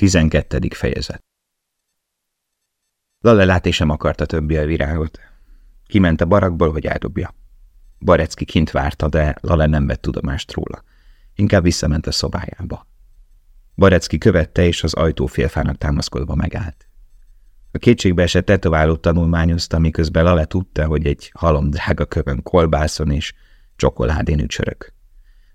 12. fejezet Lale látni sem akarta többi a virágot. Kiment a barakból, hogy eldobja. Barecki kint várta, de Lale nem vett tudomást róla. Inkább visszament a szobájába. Barecki követte, és az ajtó félfának támaszkodva megállt. A kétségbe esett tetoválót tanulmányozta, miközben Lale tudta, hogy egy halom drága kövön kolbászon és csokoládén ücsörök.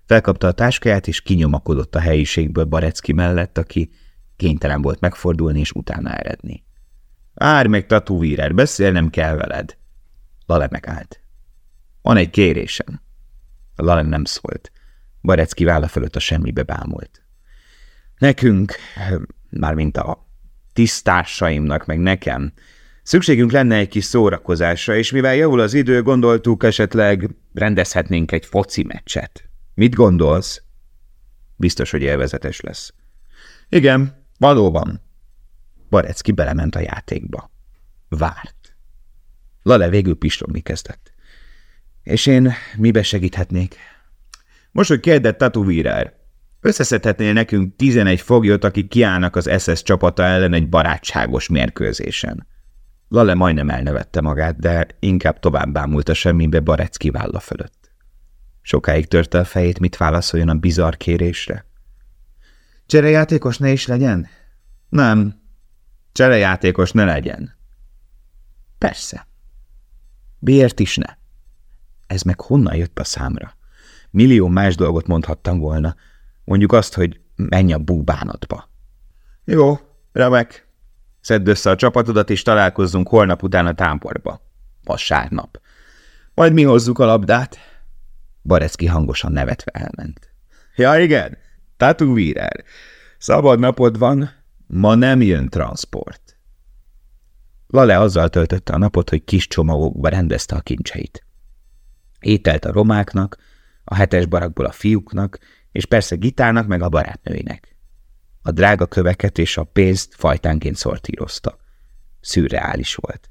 Felkapta a táskáját, és kinyomakodott a helyiségből Barecki mellett, aki kénytelen volt megfordulni és utána eredni. Árj meg, tatúvírer, beszélnem kell veled. Lale megállt. Van egy kérésem. Lale nem szólt. Barecki válla fölött a semmibe bámult. Nekünk, mármint a tisztársaimnak, meg nekem, szükségünk lenne egy kis szórakozásra, és mivel javul az idő, gondoltuk, esetleg rendezhetnénk egy foci meccset. Mit gondolsz? Biztos, hogy élvezetes lesz. Igen, valóban. Barecki belement a játékba. Várt. Lale végül pislogni kezdett. És én mibe segíthetnék? Most, hogy kérdett Tatuvírer, összeszedhetnél nekünk 11 foglyot, akik kiállnak az SS csapata ellen egy barátságos mérkőzésen. Lale majdnem elnevette magát, de inkább tovább bámult a semmibe Barecki válla fölött. Sokáig törte a fejét, mit válaszoljon a bizarr kérésre. Cserejátékos ne is legyen? Nem. Cserejátékos ne legyen. Persze. Miért is ne? Ez meg honnan jött a számra? Millió más dolgot mondhattam volna. Mondjuk azt, hogy menj a búbánatba. Jó, remek. Szedd össze a csapatodat, és találkozzunk holnap után a támporba. Vasárnap. Majd mi hozzuk a labdát. Barecki hangosan nevetve elment. Ja, igen, Tatu Vírer. Szabad napod van, ma nem jön transport. Lale azzal töltötte a napot, hogy kis csomagokba rendezte a kincseit. Ételt a romáknak, a hetes barakból a fiúknak, és persze gitárnak meg a barátnőinek. A drága köveket és a pénzt fajtánként szortírozta. Szürreális volt.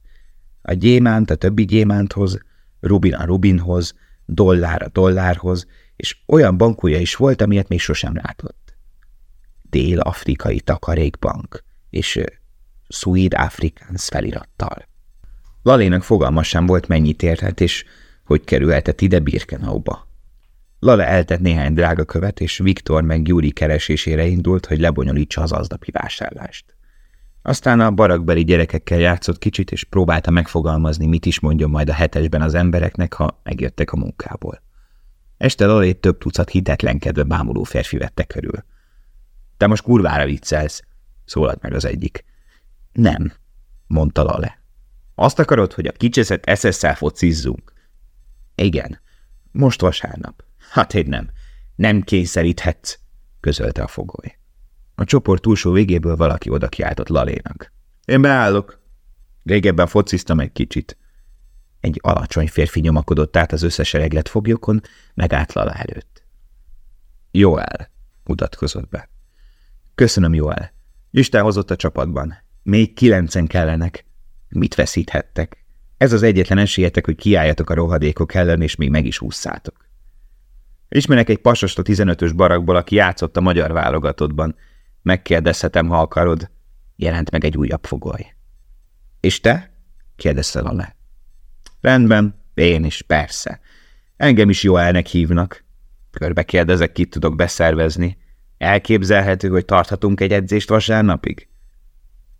A gyémánt a többi gyémánthoz, rubin a rubinhoz, dollár a dollárhoz, és olyan bankúja is volt, amilyet még sosem látott. Dél-afrikai takarékbank, és Sweet Africans felirattal. Lalénak fogalma sem volt, mennyit érhet, és hogy kerülhetett ide Birkenauba. Lale eltett néhány drága követ, és Viktor meg Gyuri keresésére indult, hogy lebonyolítsa az aznapi vásárlást. Aztán a barakbeli gyerekekkel játszott kicsit, és próbálta megfogalmazni, mit is mondjon majd a hetesben az embereknek, ha megjöttek a munkából. Este Lalét több tucat hitetlenkedve bámuló férfi vette körül. Te most kurvára viccelsz, szólalt meg az egyik. Nem, mondta Lale. Azt akarod, hogy a kicseszett SS-szel focizzunk? Igen, most vasárnap. Hát én nem. Nem kényszeríthetsz, közölte a fogoly. A csoport túlsó végéből valaki oda kiáltott Lalénak. Én beállok. Régebben fociztam egy kicsit. Egy alacsony férfi nyomakodott át az összesereglet foglyokon, megállt Lala előtt. Joel, mutatkozott be. Köszönöm, Joel. Isten hozott a csapatban. Még kilencen kellenek. Mit veszíthettek? Ez az egyetlen esélyetek, hogy kiálljatok a rohadékok ellen, és még meg is húzszátok. Ismerek egy pasost a 15-ös barakból, aki játszott a magyar válogatottban. Megkérdezhetem, ha akarod. Jelent meg egy újabb fogoly. És te? kérdezte Lale. Rendben, én is, persze. Engem is Joelnek hívnak. Körbe kérdezek, kit tudok beszervezni. Elképzelhető, hogy tarthatunk egy edzést vasárnapig?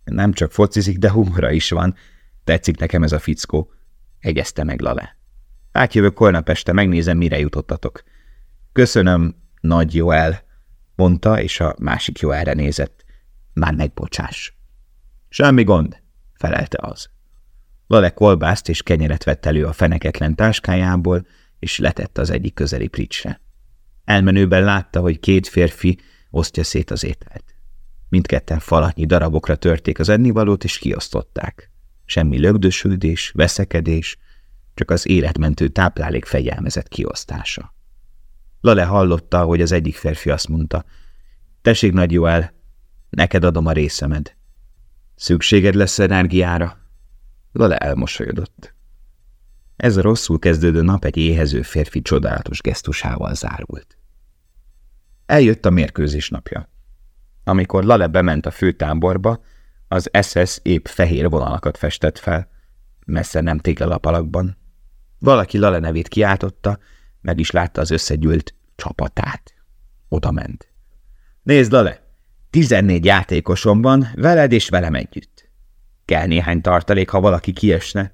Nem csak focizik, de humora is van. Tetszik nekem ez a fickó. Egyezte meg Lale. Átjövök holnap este, megnézem, mire jutottatok. Köszönöm, nagy Joel, mondta, és a másik Joelre nézett. Már megbocsás. Semmi gond, felelte az. Lale kolbászt és kenyeret vett elő a feneketlen táskájából, és letett az egyik közeli pricsre. Elmenőben látta, hogy két férfi osztja szét az ételt. Mindketten falatnyi darabokra törték az ennivalót, és kiosztották. Semmi lögdösődés, veszekedés, csak az életmentő táplálék fegyelmezett kiosztása. Lale hallotta, hogy az egyik férfi azt mondta, Tessék, nagy Joel, neked adom a részemed. Szükséged lesz energiára? Lale elmosolyodott. Ez a rosszul kezdődő nap egy éhező férfi csodálatos gesztusával zárult. Eljött a mérkőzés napja. Amikor Lale bement a főtáborba, az SS épp fehér vonalakat festett fel, messze nem téglalapalakban. Valaki Lale nevét kiáltotta, meg is látta az összegyűlt csapatát. Oda ment. Nézd, Lale! Tizennégy játékosom van, veled és velem együtt. Kell néhány tartalék, ha valaki kiesne,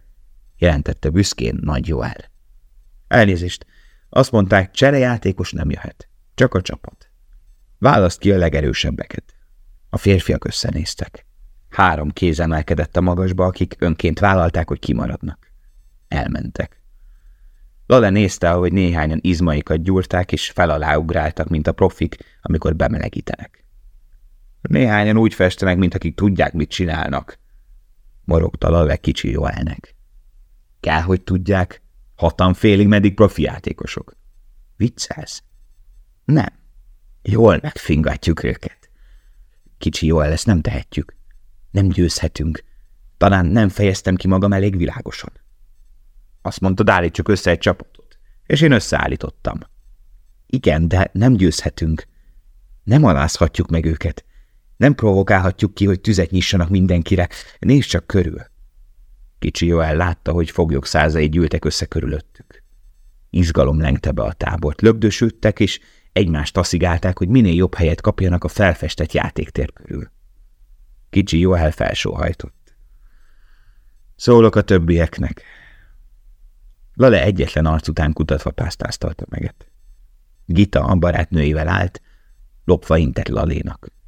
jelentette büszkén Nagy Joel. Elnézést, azt mondták, cserejátékos nem jöhet, csak a csapat. Választ ki a legerősebbeket. A férfiak összenéztek. Három kéz emelkedett a magasba, akik önként vállalták, hogy kimaradnak. Elmentek. Lale nézte, ahogy néhányan izmaikat gyúrták, és fel alá ugráltak, mint a profik, amikor bemelegítenek. Néhányan úgy festenek, mint akik tudják, mit csinálnak, morogta Lale kicsi Joelnek. Kell, hogy tudják, hatan félig meddig profi játékosok. Viccelsz? Nem. Jól megfingatjuk őket. Kicsi Joel, ezt nem tehetjük. Nem győzhetünk. Talán nem fejeztem ki magam elég világosan. Azt mondtad, állítsuk össze egy csapatot. És én összeállítottam. Igen, de nem győzhetünk. Nem alázhatjuk meg őket. Nem provokálhatjuk ki, hogy tüzet nyissanak mindenkire. Nézd csak körül. Kicsi Joel látta, hogy foglyok százai gyűltek össze körülöttük. Izgalom lengte be a tábort, lögdösödtek, és egymást taszigálták, hogy minél jobb helyet kapjanak a felfestett játéktér körül. Kicsi Joel felsóhajtott. Szólok a többieknek. Lale egyetlen arc után kutatva pásztázta a tömeget. Gita a barátnőivel állt, lopva intett Lalénak.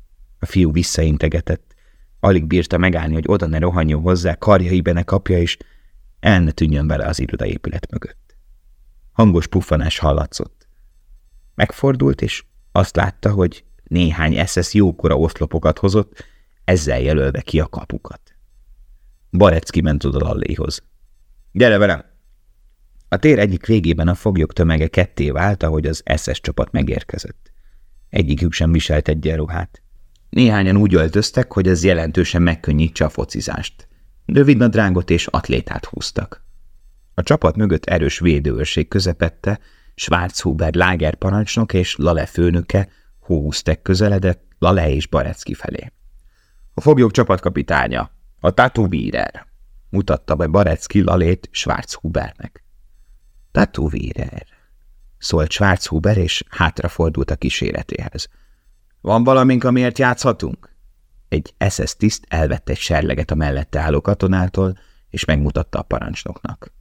A fiú visszaintegetett, alig bírta megállni, hogy oda ne rohanjon hozzá, karjaibe ne kapja, és el ne tűnjön vele az irodaépület mögött. Hangos puffanás hallatszott. Megfordult, és azt látta, hogy néhány SS jókora oszlopokat hozott, ezzel jelölve ki a kapukat. Barecki ment oda Lalléhoz. – Gyere velem! A tér egyik végében a foglyok tömege ketté vált, ahogy az SS csapat megérkezett. Egyikük sem viselt egyenruhát. Néhányan úgy öltöztek, hogy ez jelentősen megkönnyítse a focizást. Rövidnadrágot és atlétát húztak. A csapat mögött erős védőőrség közepette, Schwarzhuber Lager parancsnok és Lale főnöke húztek közeledett Lale és Barecki felé. A foglyok csapatkapitánya, a Tatuvírer, mutatta be Barecki Lalét Schwarzhubernek. Tatuvírer, szólt Schwarzhuber, és hátrafordult a kíséretéhez. Van valamink, amiért játszhatunk? Egy SS tiszt elvette egy serleget a mellette álló katonától, és megmutatta a parancsnoknak.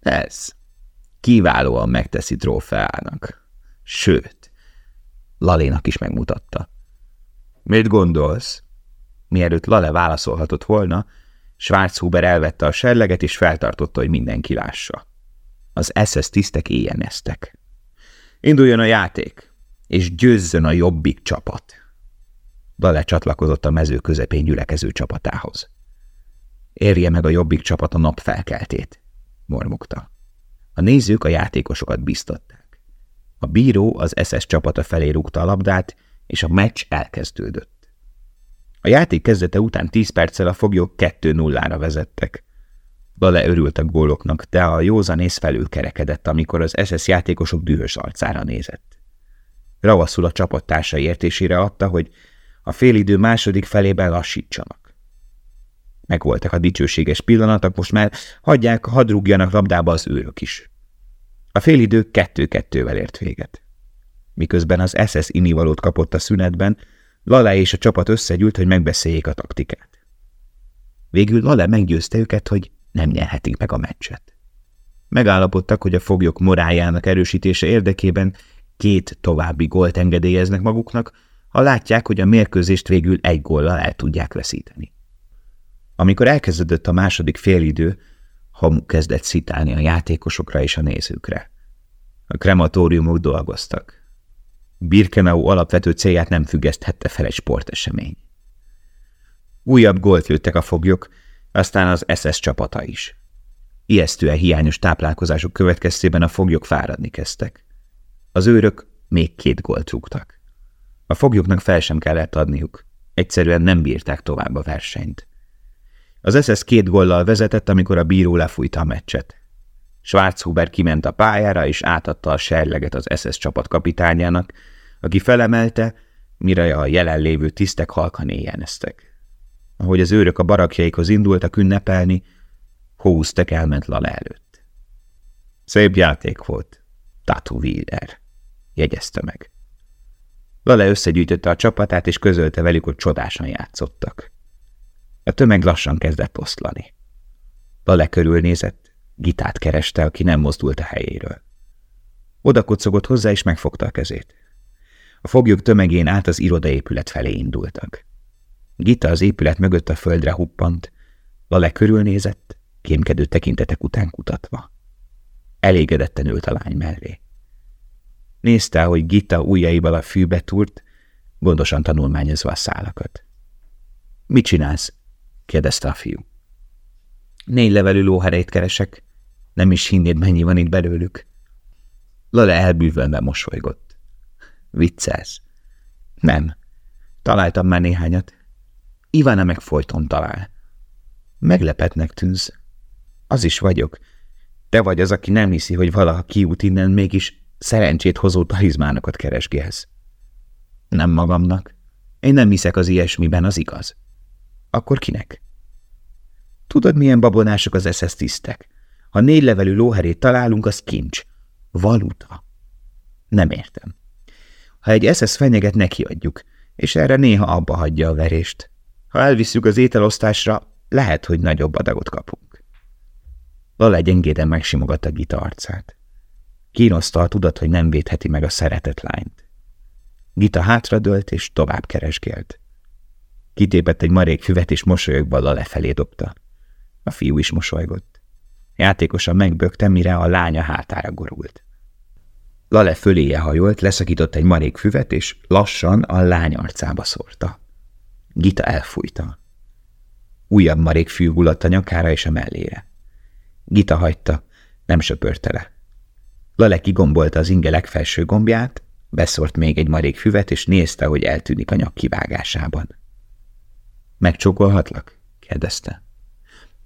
Ez kiválóan megteszi trófeának. Sőt, Lalénak is megmutatta. Mit gondolsz? Mielőtt Lale válaszolhatott volna, Schwarzhuber elvette a serleget, és feltartotta, hogy mindenki lássa. Az SS tisztek éjjeneztek. Induljon a játék! És győzzön a jobbik csapat. Dale csatlakozott a mező közepén gyülekező csapatához. Érje meg a jobbik csapat a nap felkeltét, mormogta. A nézők a játékosokat biztatták. A bíró az SS csapata felé rúgta a labdát, és a meccs elkezdődött. A játék kezdete után 10 perccel a foglyok 2-0-ra vezettek. Dale örült a góloknak, de a józanész felül kerekedett, amikor az SS játékosok dühös arcára nézett. Ravaszul a csapattársai értésére adta, hogy a félidő második felében lassítsanak. Megvoltak a dicsőséges pillanatok, most már hagyják, hadd rúgjanak labdába az őrök is. A félidő kettő-kettővel ért véget. Miközben az SS inivalót kapott a szünetben, Lale és a csapat összegyűlt, hogy megbeszéljék a taktikát. Végül Lale meggyőzte őket, hogy nem nyerhetik meg a meccset. Megállapodtak, hogy a foglyok morájának erősítése érdekében két további gólt engedélyeznek maguknak, ha látják, hogy a mérkőzést végül egy góllal el tudják veszíteni. Amikor elkezdődött a második félidő, Hamu kezdett szitálni a játékosokra és a nézőkre. A krematóriumok dolgoztak. Birkenau alapvető célját nem függeszthette fel egy sportesemény. Újabb gólt lőttek a foglyok, aztán az SS csapata is. Ijesztően hiányos táplálkozások következtében a foglyok fáradni kezdtek. Az őrök még két gólt rúgtak. A foglyoknak fel sem kellett adniuk. Egyszerűen nem bírták tovább a versenyt. Az SS két góllal vezetett, amikor a bíró lefújta a meccset. Schwarzhuber kiment a pályára, és átadta a serleget az SS csapat kapitányának, aki felemelte, mire a jelenlévő tisztek halkan éjjeneztek. Ahogy az őrök a barakjaikhoz indultak ünnepelni, Hóztek elment Lale előtt. Szép játék volt, Tatu Wilder, jegyezte meg. Lale összegyűjtötte a csapatát, és közölte velük, hogy csodásan játszottak. A tömeg lassan kezdett oszlani. Lale körülnézett, Gitát kereste, aki nem mozdult a helyéről. Oda kocogott hozzá, és megfogta a kezét. A foglyok tömegén át az irodaépület felé indultak. Gita az épület mögött a földre huppant, Lale körülnézett, kémkedő tekintetek után kutatva. Elégedetten ült a lány mellé. Nézte, hogy Gita ujjaival a fűbe túrt, gondosan tanulmányozva a szálakat. – Mit csinálsz? – kérdezte a fiú. – Négy levelű lóherét keresek. Nem is hinnéd, mennyi van itt belőlük. Lale elbűvölve mosolygott. – Viccelsz? – Nem. Találtam már néhányat. Ivana meg folyton talál. Meglepetnek tűnsz. Az is vagyok. Te vagy az, aki nem hiszi, hogy valaha kiút innen, mégis szerencsét hozó talizmánokat keresgélsz. Nem magamnak. Én nem hiszek az ilyesmiben, az igaz. Akkor kinek? Tudod, milyen babonások az SS tisztek? Ha négy levelű lóherét találunk, az kincs. Valuta. Nem értem. Ha egy SS fenyeget, nekiadjuk, és erre néha abba hagyja a verést. Ha elviszük az ételosztásra, lehet, hogy nagyobb adagot kapunk. Lala gyengéden megsimogatta Gita arcát. Kínoszta a tudat, hogy nem védheti meg a szeretett lányt. Gita hátradőlt és tovább keresgélt. Kitépett egy marék füvet, és mosolyogva Lala lefelé dobta. A fiú is mosolygott. Játékosan megbökte, mire a lánya hátára gorult. Lale föléje hajolt, leszakított egy marék füvet, és lassan a lány arcába szórta. Gita elfújta. Újabb marék fű hulladt a nyakára és a mellére. Gita hagyta, nem söpörte le. Lale kigombolta az inge legfelső gombját, beszort még egy marék füvet, és nézte, hogy eltűnik a nyak kivágásában. Megcsókolhatlak? kérdezte.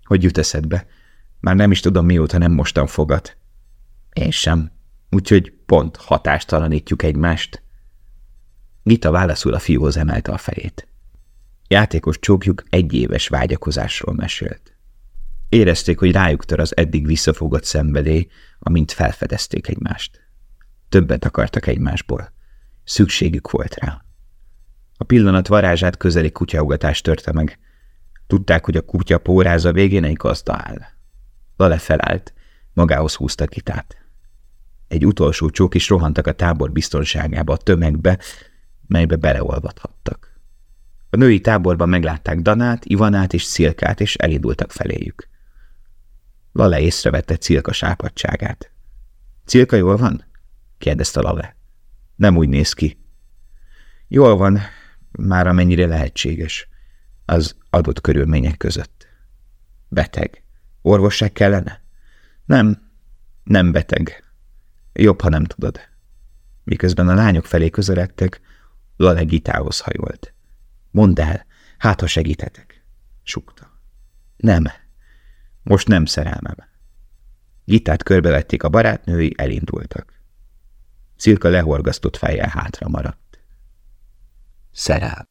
Hogy jut eszedbe? Már nem is tudom, mióta nem mostan fogat. Én sem. Úgyhogy pont hatástalanítjuk egymást. Gita válaszul a fiúhoz emelte a fejét. Játékos csókjuk egy éves vágyakozásról mesélt. Érezték, hogy rájuk tör az eddig visszafogott szenvedély, amint felfedezték egymást. Többet akartak egymásból. Szükségük volt rá. A pillanat varázsát közeli kutyaugatás törte meg. Tudták, hogy a kutya póráza végén egy gazda áll. Lale felállt, magához húzta kitát. Egy utolsó csók is rohantak a tábor biztonságába, a tömegbe, melybe beleolvadhattak. A női táborban meglátták Danát, Ivanát és Szilkát, és elindultak feléjük. Lale észrevette Cilka sápadságát. – Cilka jól van? – kérdezte Lale. – Nem úgy néz ki. – Jól van, már amennyire lehetséges. Az adott körülmények között. – Beteg. Orvosság kellene? – Nem, nem beteg. Jobb, ha nem tudod. Miközben a lányok felé közeledtek, Lale Gitához hajolt. – Mondd el, hát ha segíthetek – sukta. – Nem – most nem szerelmem. Gitát körbevették a barátnői, elindultak. Szilka lehorgasztott fejjel hátra maradt. Szerelm.